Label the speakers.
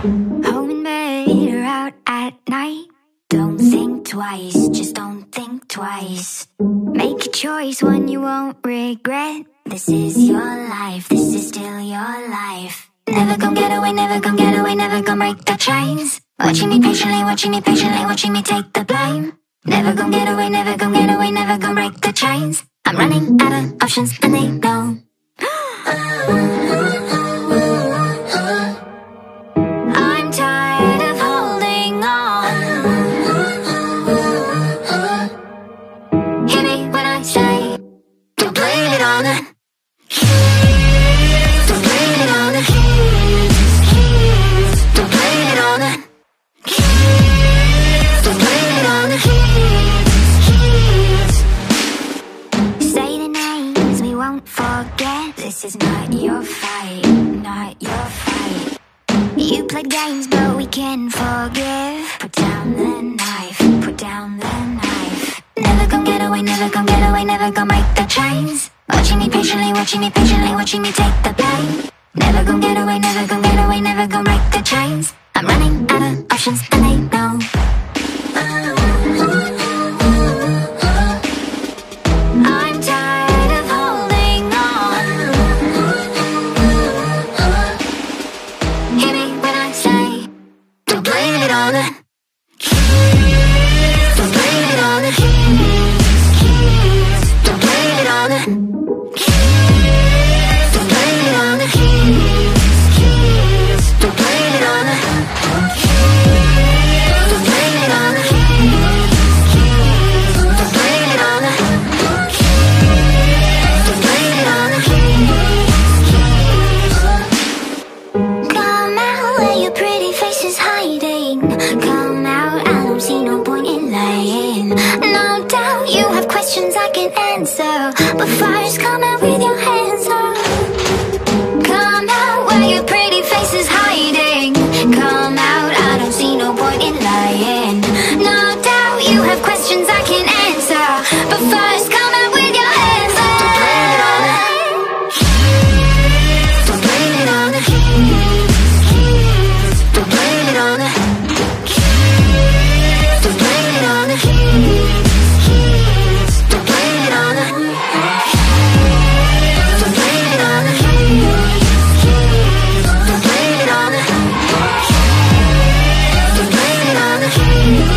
Speaker 1: Home and bed or out at night. Don't think twice, just don't think twice. Make a choice, one you won't regret. This is your life, this is still your life. Never gonna get away, never gonna get away, never gonna break the chains. Watching me patiently, watching me patiently, watching me take the blame. Never gonna get away, never gonna get away, never gonna break the chains. I'm running out of options and they know. On the. Don't blame it on forget. This is not your fight, not your fight. You played games, but we can forgive. Put down the knife, put down the knife. Never gonna get away, never gonna get away, never gonna break the chains. Watching me patiently, watching me patiently, watching me take the blame. Never gonna get away, never gonna get away, never gonna break the chains. I'm running out of options, and they the. Don't blame it on the. Come out where your pretty face Thank.